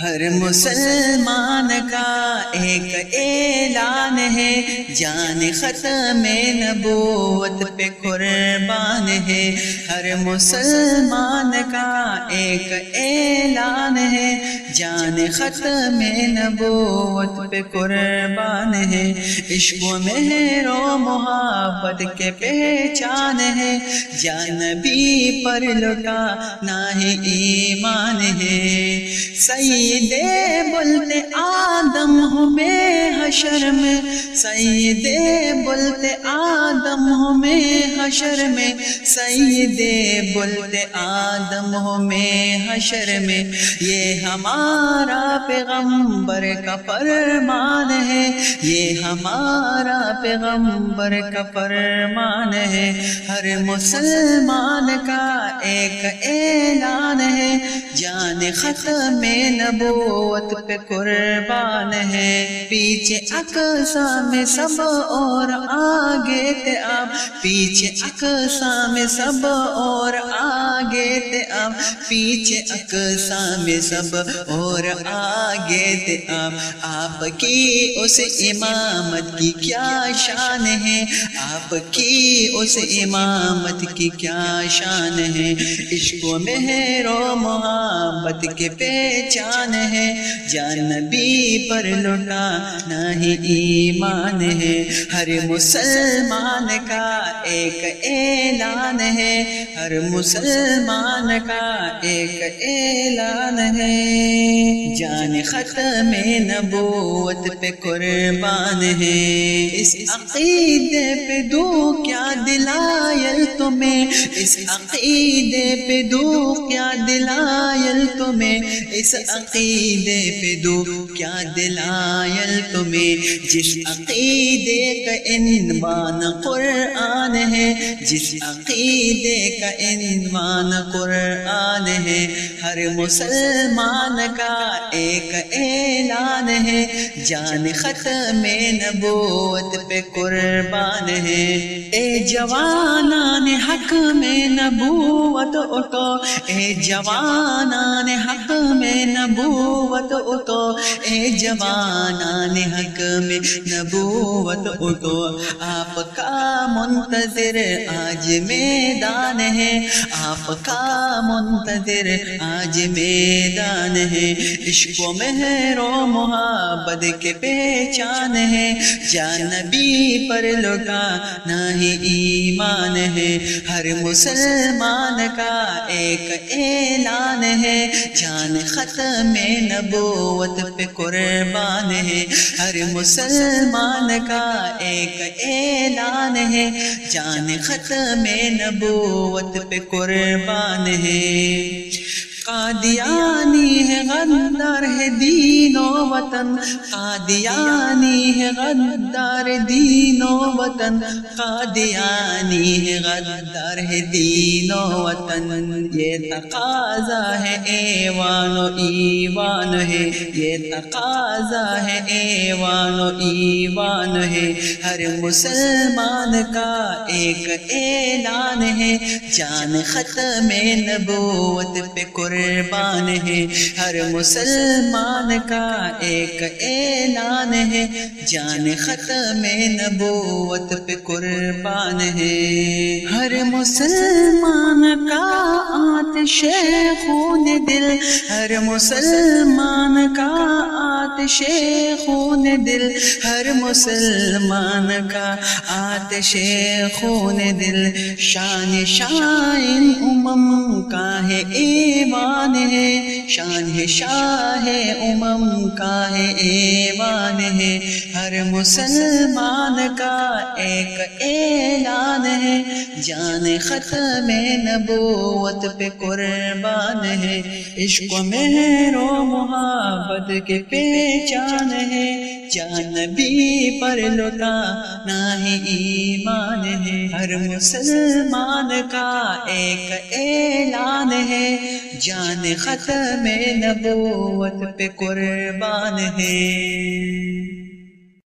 ہر مسلمان کا ایک اعلان ہے۔ جان ختم نبوت پہ قربان ہے۔ ہر مسلمان کا ایک اعلان ہے۔ جان ختم نبوت پہ قربان ہے۔ عشق و مہر و محبت کے پہچان ہے۔ جانبی پر لٹا نہ ہی ایمان ہے۔ سید بولتے آدم ہمیں حشر میں، سید بولتے آدم ہمیں حشر میں، سید بولتے آدم ہمیں حشر میں۔ یہ ہمارا پیغمبر کا فرمان ہے، یہ ہمارا پیغمبر کا فرمان ہے۔ ہر مسلمان کا ایک اعلان ہے، جان ختم نبوت پہ قربان ہے۔ پیچھے اقسا میں سب اور آگے تے آپ پیچھے اقسا میں سب اور آگے تے آپ پیچھے اقسا میں سب اور آگے تے آپ آپ کی اس امامت کی کیا شان ہے؟ آپ کی اس امامت کی کیا شان ہے؟ عشق و مہر و محبت کے پہچان ہے۔ جان نبی پر لٹا نہیں ایمان ہے۔ ہر مسلمان کا ایک اعلان ہے۔ ہر مسلمان کا ایک اعلان ہے۔ جان ختم نبوت پہ قربان ہے۔ اس عقیدے پہ دو کیا دلائل تمہیں۔ اس عقیدے پہ دو کیا دلائل تمہیں اس عقیدے پہ دو۔ کیا دلائل تمہیں؟ جس عقیدے کا عنوان قرآن ہے، جس عقیدے کا عنوان قرآن ہے۔ ہر مسلمان کا ایک اعلان ہے، جان ختم نبوت پہ قربان ہے۔ اے جوانان حق میں نبوت اٹھو، اے جوانان حق میں نبوت اٹھو۔ اے جوانان حق میں نبوت اٹھو۔ آپ کا منتظر آج میدان ہے۔ آپ کا منتظر آج میدان ہے۔ عشق و مہر و محبت کے پہچان ہے۔ جانبی پر لوٹا نہ ہی ایمان ہے۔ ہر مسلمان کا ایک اعلان ہے۔ جان ختم نبوت پہ قربان ہے۔ ہر مسلمان کا ایک اعلان ہے۔ جان ختم نبوت پہ قربان ہے۔ قادیانی ہے غدار ہے دین و وطن. قادیانی ہے غدار دین و وطن. قادیانی ہے غدار ہے دین و وطن. یہ تقاضا ہے ایوان و ایوان ہے. یہ تقاضا ہے ایوان و ایوان ہے. ہر مسلمان کا ایک اعلان ہے. جان ختم نبوت پہ قربان ہے۔ ہر مسلمان کا ایک اعلان ہے۔ جان ختم نبوت پہ قربان ہے۔ ہر مسلمان کا آتش خون دل۔ ہر مسلمان کا آتش خون دل۔ ہر مسلمان کا آتش خون دل۔ شان شائن امم کا ہے ایوان۔ ہے شان ہے، شاہ امم کا ہے، ایوان ہے۔ ہر مسلمان کا ایک اعلان ہے۔ جان ختم نبوت پہ قربان ہے۔ عشق و مہر و محبت کے پہچان ہے۔ جان نبی پر لٹا نہ ہی ایمان ہے۔ ہر مسلمان کا ایک اعلان ہے۔ جان ختم نبوت پہ قربان ہے۔